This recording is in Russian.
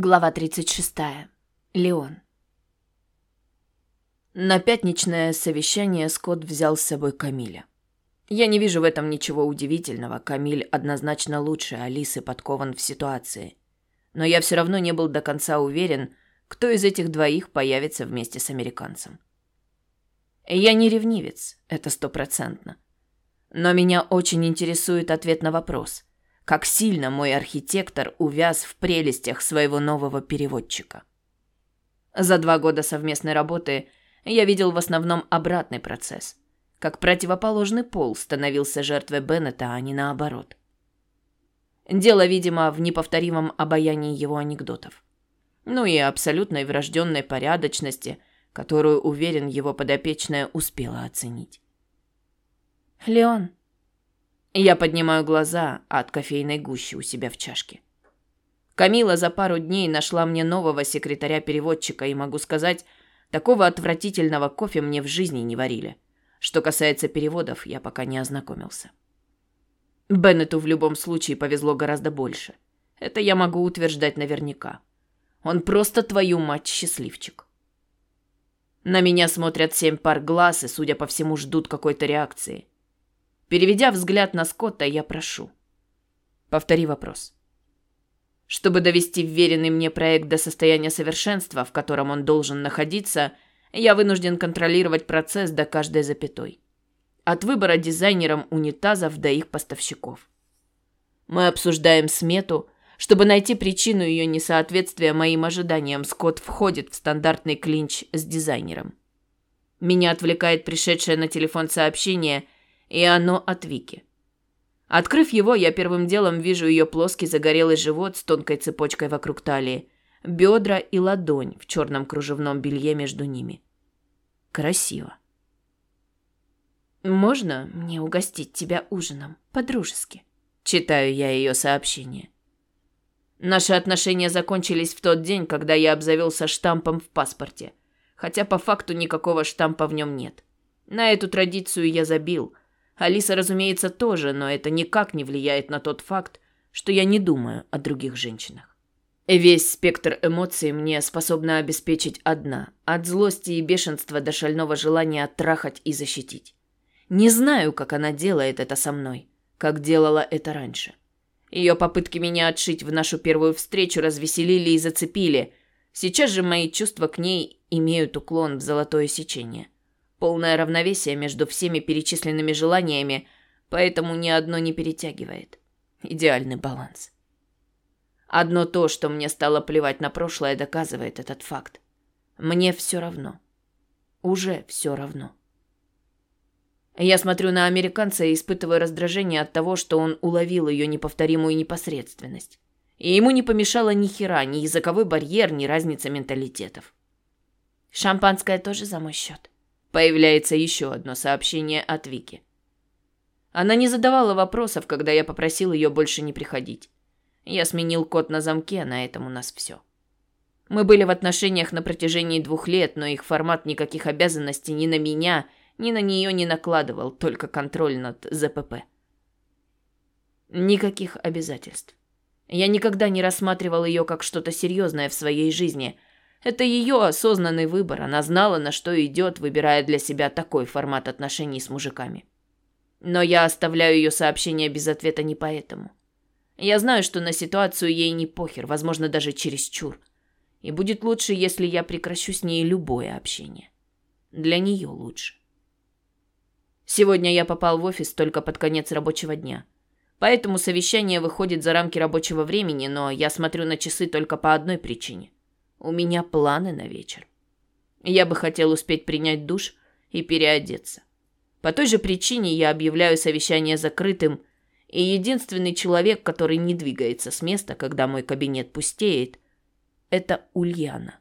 Глава 36. Леон. На пятничное совещание Скотт взял с собой Камиля. Я не вижу в этом ничего удивительного. Камиль однозначно лучше Алисы подкован в ситуации. Но я все равно не был до конца уверен, кто из этих двоих появится вместе с американцем. Я не ревнивец, это стопроцентно. Но меня очень интересует ответ на вопрос – как сильно мой архитектор увяз в прелестях своего нового переводчика. За два года совместной работы я видел в основном обратный процесс. Как противоположный пол становился жертвой Беннета, а не наоборот. Дело, видимо, в неповторимом обаянии его анекдотов. Ну и абсолютной врожденной порядочности, которую, уверен, его подопечная успела оценить. «Леон», я поднимаю глаза от кофейной гущи у себя в чашке. Камила за пару дней нашла мне нового секретаря-переводчика, и могу сказать, такого отвратительного кофе мне в жизни не варили. Что касается переводов, я пока не ознакомился. Беннету в любом случае повезло гораздо больше. Это я могу утверждать наверняка. Он просто твою мать счастливчик. На меня смотрят семь пар глаз и, судя по всему, ждут какой-то реакции. Переведя взгляд на Скотта, я прошу. Повтори вопрос. Чтобы довести вверенный мне проект до состояния совершенства, в котором он должен находиться, я вынужден контролировать процесс до каждой запятой. От выбора дизайнером унитазов до их поставщиков. Мы обсуждаем смету. Чтобы найти причину ее несоответствия моим ожиданиям, Скотт входит в стандартный клинч с дизайнером. Меня отвлекает пришедшее на телефон сообщение – и оно от Вики. Открыв его, я первым делом вижу ее плоский загорелый живот с тонкой цепочкой вокруг талии, бедра и ладонь в черном кружевном белье между ними. Красиво. «Можно мне угостить тебя ужином, по-дружески?» Читаю я ее сообщение. Наши отношения закончились в тот день, когда я обзавелся штампом в паспорте, хотя по факту никакого штампа в нем нет. На эту традицию я забил – Алиса, разумеется, тоже, но это никак не влияет на тот факт, что я не думаю о других женщинах. Весь спектр эмоций мне способна обеспечить одна, от злости и бешенства до шального желания оттрахать и защитить. Не знаю, как она делает это со мной, как делала это раньше. Ее попытки меня отшить в нашу первую встречу развеселили и зацепили. Сейчас же мои чувства к ней имеют уклон в золотое сечение. Полное равновесие между всеми перечисленными желаниями, поэтому ни одно не перетягивает. Идеальный баланс. Одно то, что мне стало плевать на прошлое, доказывает этот факт. Мне все равно. Уже все равно. Я смотрю на американца и испытываю раздражение от того, что он уловил ее неповторимую непосредственность. И ему не помешало ни хера, ни языковой барьер, ни разница менталитетов. Шампанское тоже за мой счет. Появляется еще одно сообщение от Вики. Она не задавала вопросов, когда я попросил ее больше не приходить. Я сменил код на замке, на этом у нас все. Мы были в отношениях на протяжении двух лет, но их формат никаких обязанностей ни на меня, ни на нее не накладывал, только контроль над ЗПП. Никаких обязательств. Я никогда не рассматривал ее как что-то серьезное в своей жизни – это ее осознанный выбор. Она знала, на что идет, выбирая для себя такой формат отношений с мужиками. Но я оставляю ее сообщение без ответа не поэтому. Я знаю, что на ситуацию ей не похер, возможно, даже чересчур. И будет лучше, если я прекращу с ней любое общение. Для нее лучше. Сегодня я попал в офис только под конец рабочего дня. Поэтому совещание выходит за рамки рабочего времени, но я смотрю на часы только по одной причине. У меня планы на вечер. Я бы хотел успеть принять душ и переодеться. По той же причине я объявляю совещание закрытым, и единственный человек, который не двигается с места, когда мой кабинет пустеет, это Ульяна.